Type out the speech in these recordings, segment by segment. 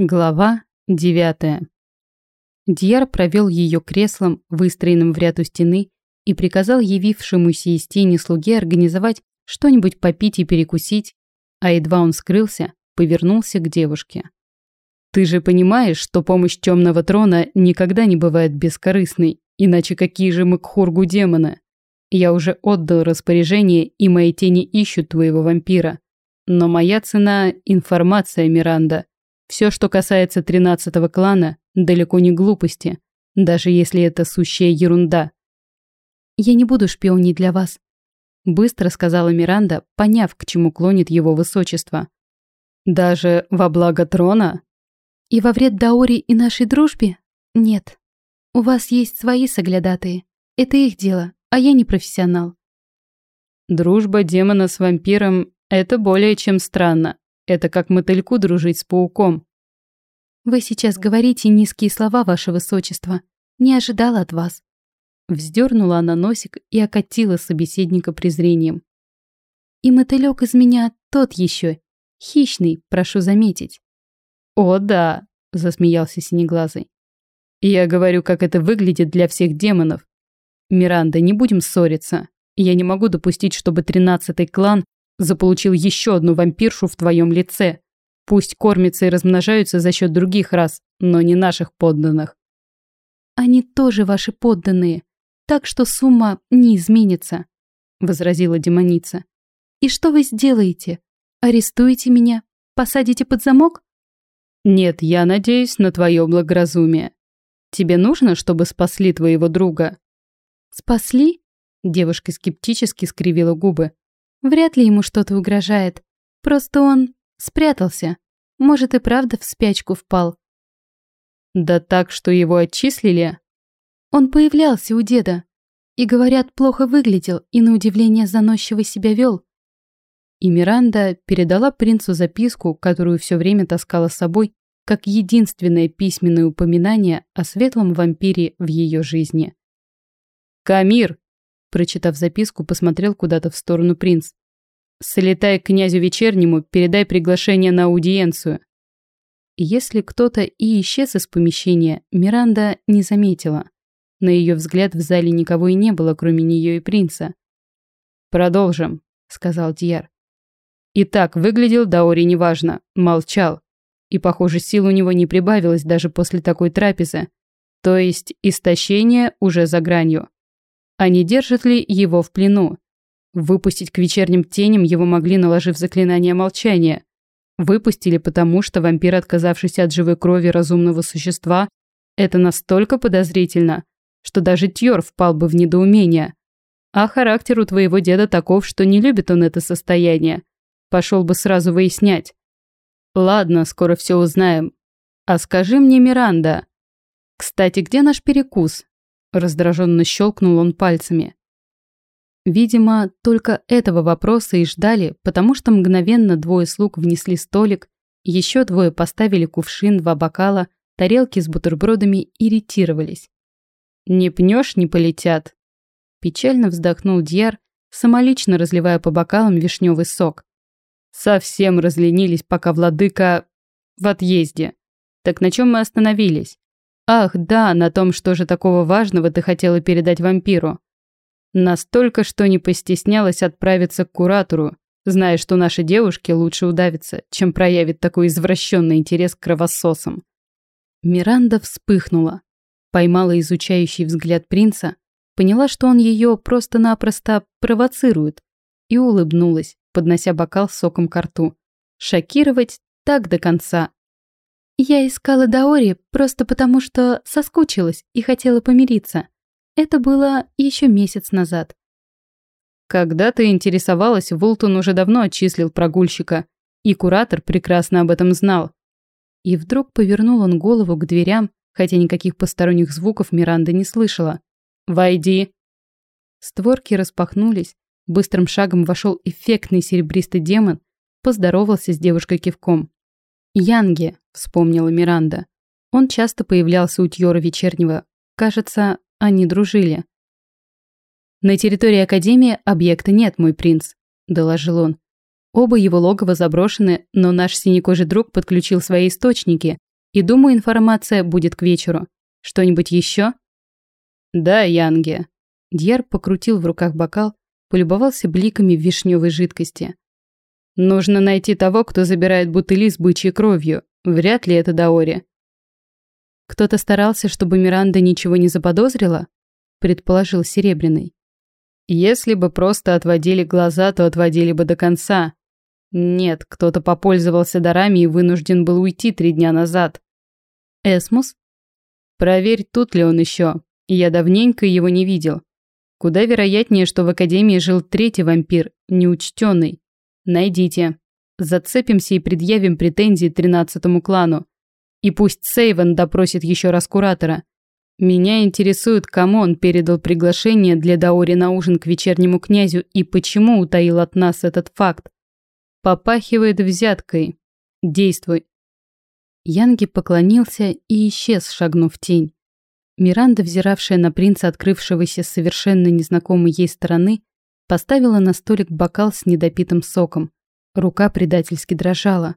Глава девятая. Дьяр провел ее креслом, выстроенным в ряд у стены, и приказал явившемуся из тени слуге организовать что-нибудь попить и перекусить, а едва он скрылся, повернулся к девушке. «Ты же понимаешь, что помощь темного трона никогда не бывает бескорыстной, иначе какие же мы к Хургу демона? Я уже отдал распоряжение, и мои тени ищут твоего вампира. Но моя цена – информация, Миранда». Все, что касается тринадцатого клана, далеко не глупости, даже если это сущая ерунда. «Я не буду шпионить для вас», — быстро сказала Миранда, поняв, к чему клонит его высочество. «Даже во благо трона?» «И во вред Даори и нашей дружбе? Нет. У вас есть свои соглядатые. Это их дело, а я не профессионал». «Дружба демона с вампиром — это более чем странно. Это как мотыльку дружить с пауком. Вы сейчас говорите низкие слова, ваше высочество. Не ожидала от вас. Вздернула она носик и окатила собеседника презрением. И мотылек из меня тот еще. Хищный, прошу заметить. О, да, засмеялся синеглазый. Я говорю, как это выглядит для всех демонов. Миранда, не будем ссориться. Я не могу допустить, чтобы тринадцатый клан заполучил еще одну вампиршу в твоем лице. Пусть кормятся и размножаются за счет других рас, но не наших подданных. Они тоже ваши подданные, так что сумма не изменится, возразила демоница. И что вы сделаете? Арестуете меня? Посадите под замок? Нет, я надеюсь на твое благоразумие. Тебе нужно, чтобы спасли твоего друга? Спасли? Девушка скептически скривила губы. Вряд ли ему что-то угрожает. Просто он спрятался. Может и правда в спячку впал. Да так, что его отчислили? Он появлялся у деда. И, говорят, плохо выглядел и на удивление заносчиво себя вел. И Миранда передала принцу записку, которую все время таскала с собой, как единственное письменное упоминание о светлом вампире в ее жизни. «Камир!» Прочитав записку, посмотрел куда-то в сторону принц. «Слетай к князю вечернему, передай приглашение на аудиенцию». Если кто-то и исчез из помещения, Миранда не заметила. На ее взгляд в зале никого и не было, кроме нее и принца. «Продолжим», — сказал Дьяр. Итак, выглядел Даори неважно, молчал. И, похоже, сил у него не прибавилось даже после такой трапезы. То есть истощение уже за гранью. А не держат ли его в плену? Выпустить к вечерним теням его могли, наложив заклинание молчания. Выпустили потому, что вампир, отказавшийся от живой крови разумного существа, это настолько подозрительно, что даже Тьор впал бы в недоумение. А характер у твоего деда таков, что не любит он это состояние. Пошел бы сразу выяснять. Ладно, скоро все узнаем. А скажи мне, Миранда. Кстати, где наш перекус? Раздраженно щелкнул он пальцами. Видимо, только этого вопроса и ждали, потому что мгновенно двое слуг внесли столик, еще двое поставили кувшин, два бокала, тарелки с бутербродами и ретировались. «Не пнешь, не полетят!» Печально вздохнул Дьяр, самолично разливая по бокалам вишневый сок. «Совсем разленились, пока владыка в отъезде. Так на чем мы остановились?» Ах, да, на том, что же такого важного ты хотела передать вампиру. Настолько, что не постеснялась отправиться к куратору, зная, что наши девушки лучше удавятся, чем проявит такой извращенный интерес к кровососам. Миранда вспыхнула, поймала изучающий взгляд принца, поняла, что он ее просто-напросто провоцирует, и улыбнулась, поднося бокал с соком к рту. Шокировать так до конца я искала Даори просто потому, что соскучилась и хотела помириться. Это было еще месяц назад. Когда ты интересовалась, Вултон уже давно отчислил прогульщика, и куратор прекрасно об этом знал. И вдруг повернул он голову к дверям, хотя никаких посторонних звуков Миранда не слышала. «Войди!» Створки распахнулись, быстрым шагом вошел эффектный серебристый демон, поздоровался с девушкой кивком. «Янге», — вспомнила Миранда. Он часто появлялся у Тьора Вечернего. Кажется, они дружили. «На территории Академии объекта нет, мой принц», — доложил он. Оба его логова заброшены, но наш синекожий друг подключил свои источники, И думаю, информация будет к вечеру. Что-нибудь еще? Да, Янге. Дьяр покрутил в руках бокал, полюбовался бликами вишневой жидкости. Нужно найти того, кто забирает бутыли с бычьей кровью. Вряд ли это Даори. Кто-то старался, чтобы Миранда ничего не заподозрила? Предположил Серебряный. Если бы просто отводили глаза, то отводили бы до конца. Нет, кто-то попользовался дарами и вынужден был уйти три дня назад. Эсмус? Проверь, тут ли он еще. Я давненько его не видел. Куда вероятнее, что в Академии жил третий вампир, неучтенный. Найдите. Зацепимся и предъявим претензии тринадцатому клану. И пусть Сейвен допросит еще раз куратора. Меня интересует, кому он передал приглашение для Даори на ужин к вечернему князю и почему утаил от нас этот факт. Попахивает взяткой. Действуй. Янги поклонился и исчез, шагнув в тень. Миранда, взиравшая на принца, открывшегося с совершенно незнакомой ей стороны, поставила на столик бокал с недопитым соком. Рука предательски дрожала.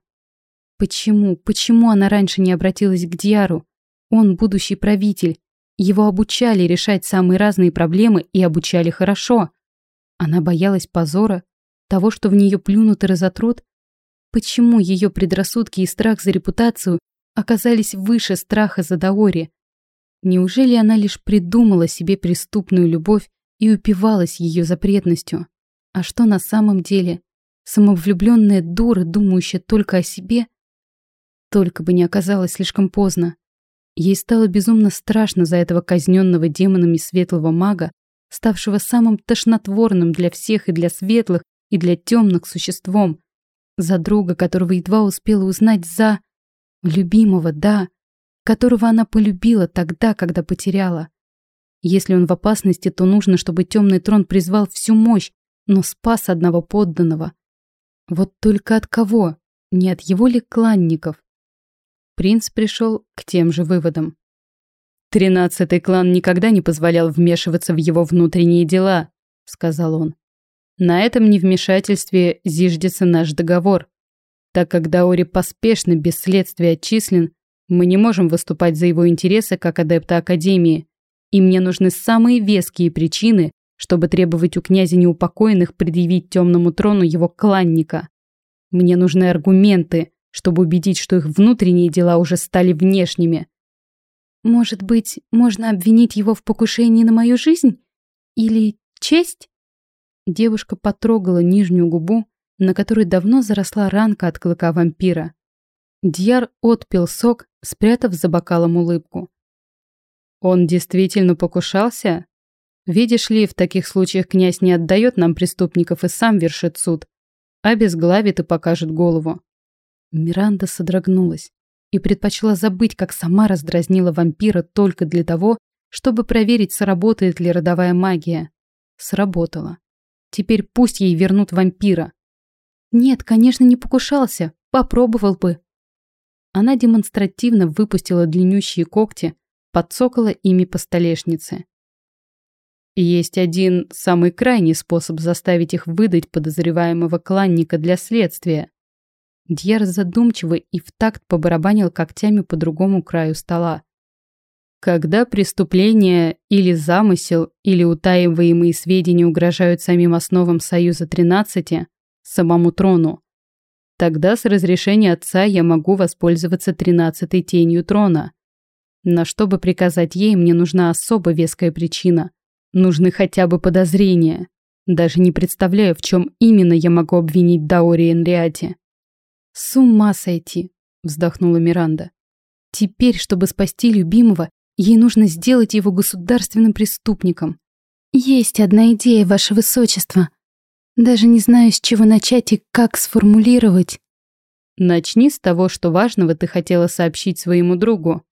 Почему, почему она раньше не обратилась к Дьяру? Он будущий правитель, его обучали решать самые разные проблемы и обучали хорошо. Она боялась позора, того, что в нее плюнут и разотрут. Почему ее предрассудки и страх за репутацию оказались выше страха за Даори? Неужели она лишь придумала себе преступную любовь и упивалась ее запретностью? А что на самом деле? Самовлюбленная дура, думающая только о себе? Только бы не оказалось слишком поздно. Ей стало безумно страшно за этого казненного демонами светлого мага, ставшего самым тошнотворным для всех и для светлых, и для темных существом. За друга, которого едва успела узнать за... Любимого, да, которого она полюбила тогда, когда потеряла. Если он в опасности, то нужно, чтобы темный трон призвал всю мощь, но спас одного подданного. Вот только от кого? Не от его ли кланников? принц пришел к тем же выводам. «Тринадцатый клан никогда не позволял вмешиваться в его внутренние дела», — сказал он. «На этом невмешательстве зиждется наш договор. Так как Даори поспешно, без следствия отчислен, мы не можем выступать за его интересы как адепта Академии, и мне нужны самые веские причины, чтобы требовать у князя неупокоенных предъявить темному трону его кланника. Мне нужны аргументы, чтобы убедить, что их внутренние дела уже стали внешними. Может быть, можно обвинить его в покушении на мою жизнь? Или честь? Девушка потрогала нижнюю губу, на которой давно заросла ранка от клыка вампира. Дьяр отпил сок, спрятав за бокалом улыбку. Он действительно покушался? Видишь ли, в таких случаях князь не отдает нам преступников и сам вершит суд, обезглавит и покажет голову. Миранда содрогнулась и предпочла забыть, как сама раздразнила вампира только для того, чтобы проверить, сработает ли родовая магия. Сработала. Теперь пусть ей вернут вампира. Нет, конечно, не покушался. Попробовал бы. Она демонстративно выпустила длиннющие когти, подсокала ими по столешнице. Есть один самый крайний способ заставить их выдать подозреваемого кланника для следствия. Дьяр задумчиво и в такт побарабанил когтями по другому краю стола. Когда преступление или замысел, или утаиваемые сведения угрожают самим основам Союза 13, самому трону, тогда с разрешения отца я могу воспользоваться тринадцатой тенью трона. Но чтобы приказать ей, мне нужна особо веская причина. Нужны хотя бы подозрения. Даже не представляю, в чем именно я могу обвинить Даори Энриати. «С ума сойти!» – вздохнула Миранда. «Теперь, чтобы спасти любимого, ей нужно сделать его государственным преступником. Есть одна идея, ваше высочество. Даже не знаю, с чего начать и как сформулировать». «Начни с того, что важного ты хотела сообщить своему другу».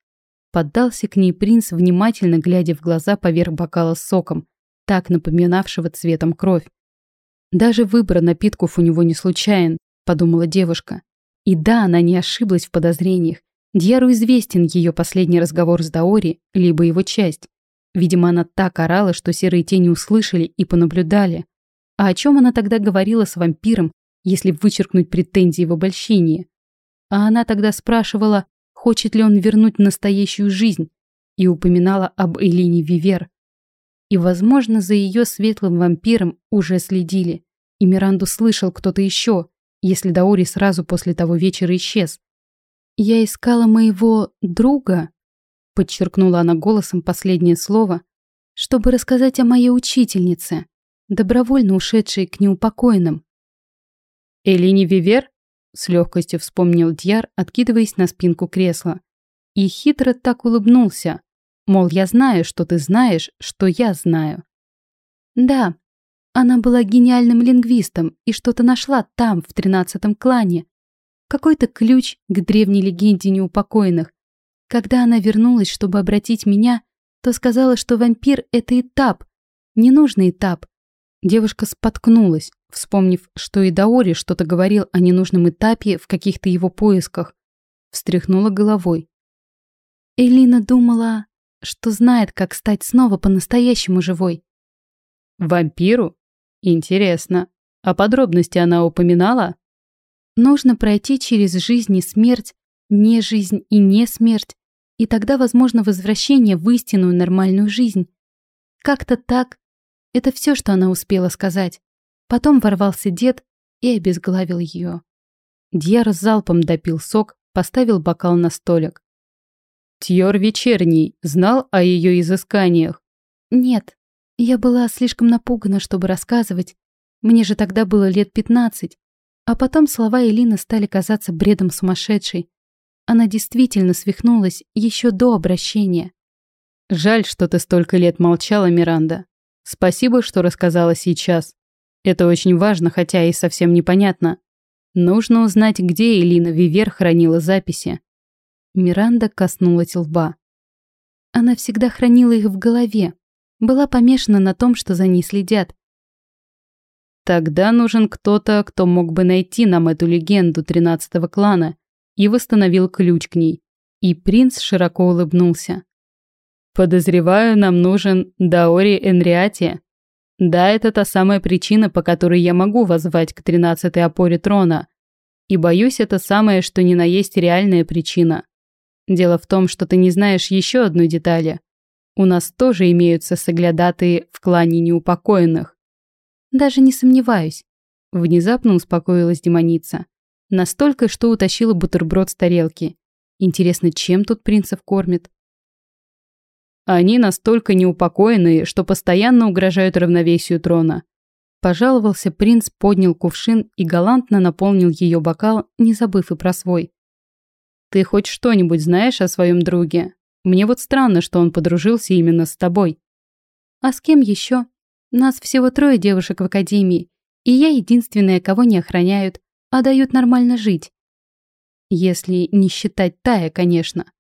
Поддался к ней принц, внимательно глядя в глаза поверх бокала с соком, так напоминавшего цветом кровь. «Даже выбор напитков у него не случайен», — подумала девушка. И да, она не ошиблась в подозрениях. Дьяру известен ее последний разговор с Даори, либо его часть. Видимо, она так орала, что серые тени услышали и понаблюдали. А о чем она тогда говорила с вампиром, если вычеркнуть претензии в обольщении? А она тогда спрашивала, хочет ли он вернуть настоящую жизнь, и упоминала об Элине Вивер. И, возможно, за ее светлым вампиром уже следили, и Миранду слышал кто-то еще, если Даори сразу после того вечера исчез. «Я искала моего друга», — подчеркнула она голосом последнее слово, чтобы рассказать о моей учительнице, добровольно ушедшей к неупокоенным. «Элине Вивер?» — с легкостью вспомнил Дьяр, откидываясь на спинку кресла. И хитро так улыбнулся, мол, я знаю, что ты знаешь, что я знаю. «Да», она была гениальным лингвистом и что-то нашла там, в тринадцатом клане. Какой-то ключ к древней легенде неупокоенных. Когда она вернулась, чтобы обратить меня, то сказала, что вампир — это этап, ненужный этап. Девушка споткнулась, вспомнив, что и Даори что-то говорил о ненужном этапе в каких-то его поисках. Встряхнула головой. Элина думала, что знает, как стать снова по-настоящему живой. «Вампиру?» Интересно. А подробности она упоминала? Нужно пройти через жизнь и смерть, не жизнь и не смерть, и тогда возможно возвращение в истинную нормальную жизнь. Как-то так. Это все, что она успела сказать. Потом ворвался дед и обезглавил ее. Дьяр залпом допил сок, поставил бокал на столик. Тьор Вечерний знал о ее изысканиях? Нет, я была слишком напугана, чтобы рассказывать. Мне же тогда было лет пятнадцать. А потом слова Элины стали казаться бредом сумасшедшей. Она действительно свихнулась еще до обращения. Жаль, что ты столько лет молчала, Миранда. Спасибо, что рассказала сейчас. Это очень важно, хотя и совсем непонятно. Нужно узнать, где Элина Вивер хранила записи. Миранда коснулась лба. Она всегда хранила их в голове, была помешана на том, что за ней следят. Тогда нужен кто-то, кто мог бы найти нам эту легенду тринадцатого клана и восстановил ключ к ней. И принц широко улыбнулся. Подозреваю, нам нужен Даори Энриати. Да, это та самая причина, по которой я могу воззвать к тринадцатой опоре трона. И боюсь, это самое, что ни на есть реальная причина. Дело в том, что ты не знаешь еще одной детали. У нас тоже имеются соглядатые в клане неупокоенных. Даже не сомневаюсь. Внезапно успокоилась демоница. Настолько, что утащила бутерброд с тарелки. Интересно, чем тут принцев кормят? Они настолько неупокоенные, что постоянно угрожают равновесию трона. Пожаловался принц, поднял кувшин и галантно наполнил ее бокал, не забыв и про свой. «Ты хоть что-нибудь знаешь о своем друге?» Мне вот странно, что он подружился именно с тобой. А с кем еще? Нас всего трое девушек в академии, и я единственная, кого не охраняют, а дают нормально жить. Если не считать Тая, конечно.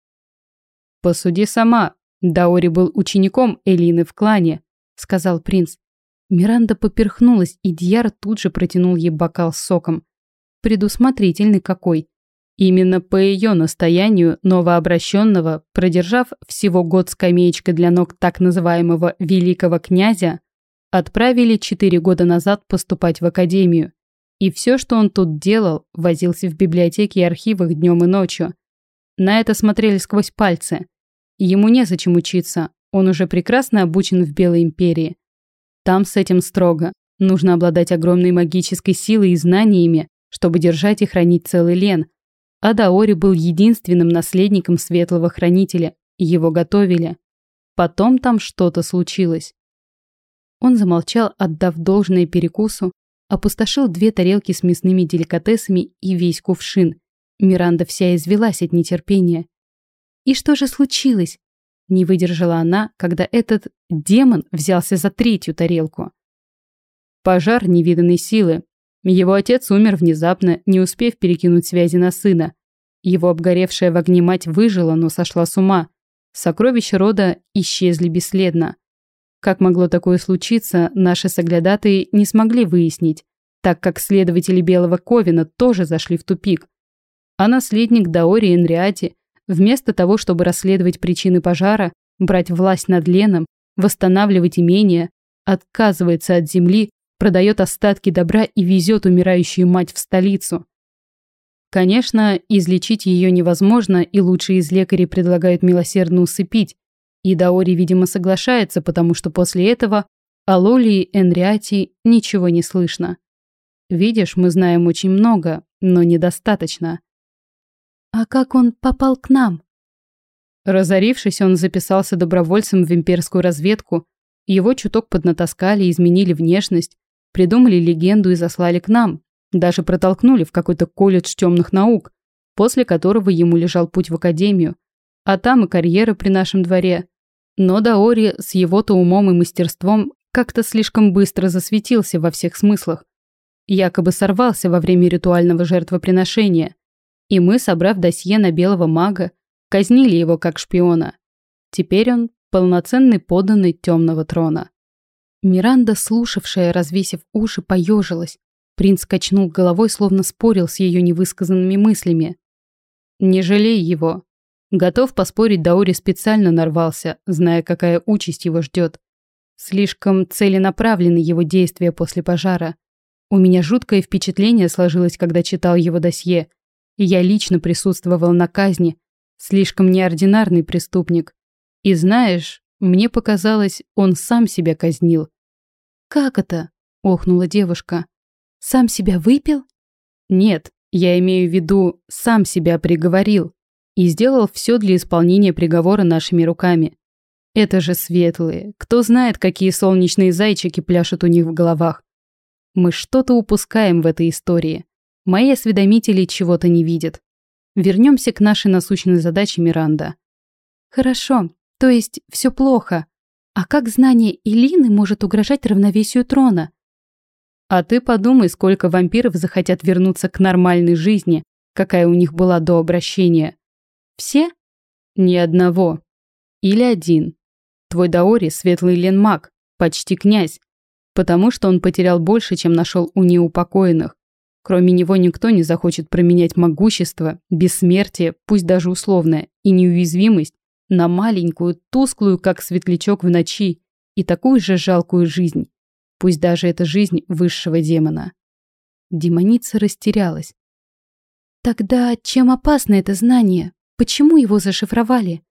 Посуди сама. Даори был учеником Элины в клане, сказал принц. Миранда поперхнулась, и Дьяр тут же протянул ей бокал с соком. Предусмотрительный какой. Именно по ее настоянию новообращенного, продержав всего год скамеечкой для ног так называемого «великого князя», отправили четыре года назад поступать в академию. И все, что он тут делал, возился в библиотеке и архивах днем и ночью. На это смотрели сквозь пальцы. Ему незачем учиться, он уже прекрасно обучен в Белой империи. Там с этим строго. Нужно обладать огромной магической силой и знаниями, чтобы держать и хранить целый лен – а Даори был единственным наследником Светлого Хранителя, его готовили. Потом там что-то случилось. Он замолчал, отдав должное перекусу, опустошил две тарелки с мясными деликатесами и весь кувшин. Миранда вся извелась от нетерпения. «И что же случилось?» Не выдержала она, когда этот демон взялся за третью тарелку. Пожар невиданной силы, его отец умер внезапно, не успев перекинуть связи на сына. Его обгоревшая в огне мать выжила, но сошла с ума. Сокровища рода исчезли бесследно. Как могло такое случиться, наши соглядатые не смогли выяснить, так как следователи Белого Ковина тоже зашли в тупик. А наследник Даори Энриати, вместо того, чтобы расследовать причины пожара, брать власть над Леном, восстанавливать имение, отказывается от земли продает остатки добра и везет умирающую мать в столицу. Конечно, излечить ее невозможно, и лучшие из лекарей предлагают милосердно усыпить. И Даори, видимо, соглашается, потому что после этого о Лоли и Энриати ничего не слышно. Видишь, мы знаем очень много, но недостаточно. А как он попал к нам? Разорившись, он записался добровольцем в имперскую разведку. Его чуток поднатаскали, изменили внешность, придумали легенду и заслали к нам. Даже протолкнули в какой-то колледж темных наук, после которого ему лежал путь в академию. А там и карьера при нашем дворе. Но Даори с его-то умом и мастерством как-то слишком быстро засветился во всех смыслах. Якобы сорвался во время ритуального жертвоприношения. И мы, собрав досье на белого мага, казнили его как шпиона. Теперь он полноценный подданный темного трона. Миранда, слушавшая, развесив уши, поежилась. Принц качнул головой, словно спорил с ее невысказанными мыслями. «Не жалей его. Готов поспорить, Даури специально нарвался, зная, какая участь его ждет. Слишком целенаправлены его действия после пожара. У меня жуткое впечатление сложилось, когда читал его досье. Я лично присутствовал на казни. Слишком неординарный преступник. И знаешь, мне показалось, он сам себя казнил. «Как это?» – охнула девушка. «Сам себя выпил?» «Нет, я имею в виду, сам себя приговорил. И сделал все для исполнения приговора нашими руками. Это же светлые. Кто знает, какие солнечные зайчики пляшут у них в головах. Мы что-то упускаем в этой истории. Мои осведомители чего-то не видят. Вернемся к нашей насущной задаче, Миранда. Хорошо, то есть все плохо. А как знание Илины может угрожать равновесию трона? А ты подумай, сколько вампиров захотят вернуться к нормальной жизни, какая у них была до обращения. Все? Ни одного. Или один. Твой Даори – светлый ленмаг, почти князь, потому что он потерял больше, чем нашел у неупокоенных. Кроме него никто не захочет променять могущество, бессмертие, пусть даже условное, и неуязвимость на маленькую, тусклую, как светлячок в ночи, и такую же жалкую жизнь, пусть даже это жизнь высшего демона. Демоница растерялась. Тогда чем опасно это знание? Почему его зашифровали?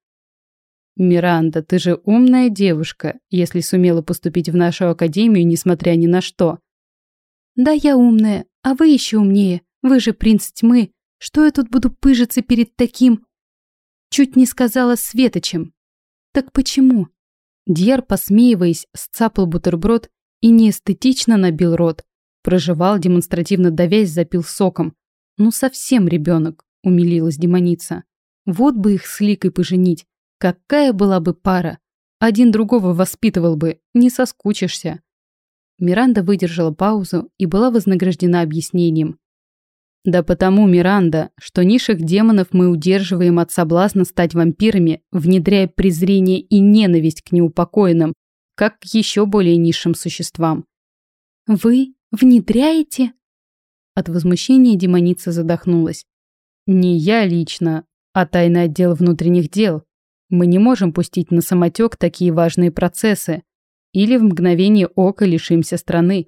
«Миранда, ты же умная девушка, если сумела поступить в нашу академию, несмотря ни на что». «Да, я умная, а вы еще умнее. Вы же принц тьмы. Что я тут буду пыжиться перед таким...» Чуть не сказала Светочем. «Так почему?» Дьяр, посмеиваясь, сцапал бутерброд и неэстетично набил рот. Прожевал, демонстративно давясь, запил соком. «Ну совсем ребенок», — умилилась демоница. «Вот бы их с Ликой поженить. Какая была бы пара? Один другого воспитывал бы, не соскучишься. Миранда выдержала паузу и была вознаграждена объяснением. Да потому, Миранда, что низших демонов мы удерживаем от соблазна стать вампирами, внедряя презрение и ненависть к неупокоенным, как к еще более низшим существам. Вы внедряете? От возмущения демоница задохнулась. Не я лично, а тайный отдел внутренних дел. Мы не можем пустить на самотек такие важные процессы. Или в мгновение ока лишимся страны.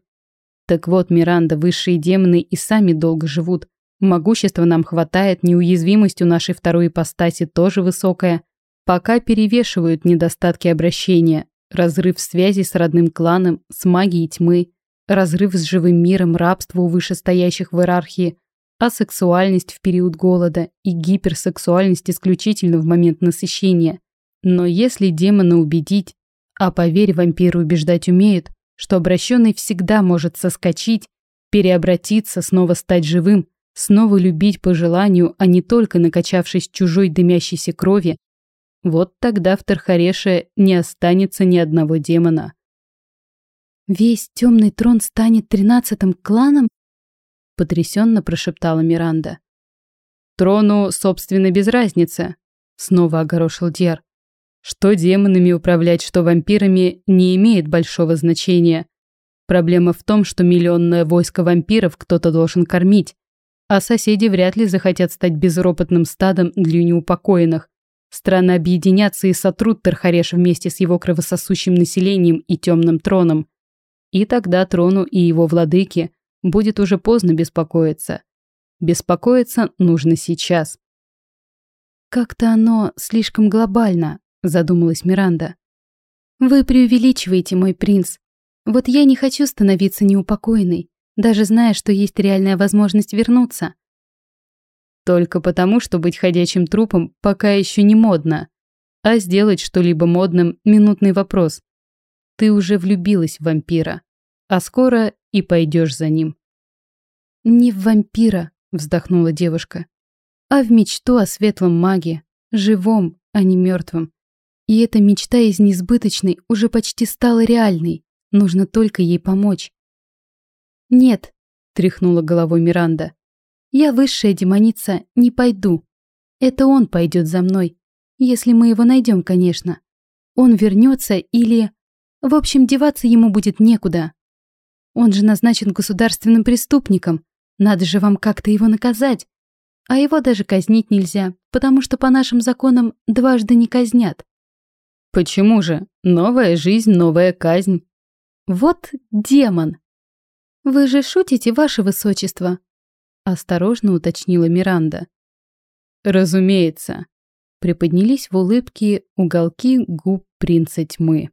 Так вот, Миранда, высшие демоны и сами долго живут. Могущества нам хватает, неуязвимость у нашей второй ипостаси тоже высокая. Пока перевешивают недостатки обращения, разрыв связи с родным кланом, с магией тьмы, разрыв с живым миром, рабство у вышестоящих в иерархии – асексуальность в период голода и гиперсексуальность исключительно в момент насыщения. Но если демона убедить, а поверь, вампиры убеждать умеют, что обращенный всегда может соскочить, переобратиться, снова стать живым, снова любить по желанию, а не только накачавшись чужой дымящейся крови, вот тогда в Тархареше не останется ни одного демона. Весь темный трон станет тринадцатым кланом? потрясенно прошептала Миранда. Трону, собственно, без разницы, снова огорошил Дьяр. Что демонами управлять, что вампирами, не имеет большого значения. Проблема в том, что миллионное войско вампиров кто-то должен кормить, а соседи вряд ли захотят стать безропотным стадом для неупокоенных. Страны объединятся и сотрут Тархареш вместе с его кровососущим населением и темным троном. И тогда трону и его владыке будет уже поздно беспокоиться. Беспокоиться нужно сейчас. «Как-то оно слишком глобально», — задумалась Миранда. «Вы преувеличиваете, мой принц. Вот я не хочу становиться неупокоенной, даже зная, что есть реальная возможность вернуться. Только потому, что быть ходячим трупом пока еще не модно. А сделать что-либо модным – минутный вопрос. Ты уже влюбилась в вампира, а скоро и пойдешь за ним. «Не в вампира», – вздохнула девушка, «а в мечту о светлом маге, живом, а не мертвом. И эта мечта из несбыточной уже почти стала реальной, нужно только ей помочь». «Нет», – тряхнула головой Миранда, я высшая демоница, не пойду. Это он пойдет за мной. Если мы его найдем, конечно. Он вернется или... В общем, деваться ему будет некуда. Он же назначен государственным преступником. Надо же вам как-то его наказать. А его даже казнить нельзя, потому что по нашим законам дважды не казнят. Почему же? Новая жизнь, новая казнь. Вот демон. Вы же шутите, ваше высочество? Осторожно уточнила Миранда. Разумеется. Приподнялись в улыбке уголки губ принца тьмы.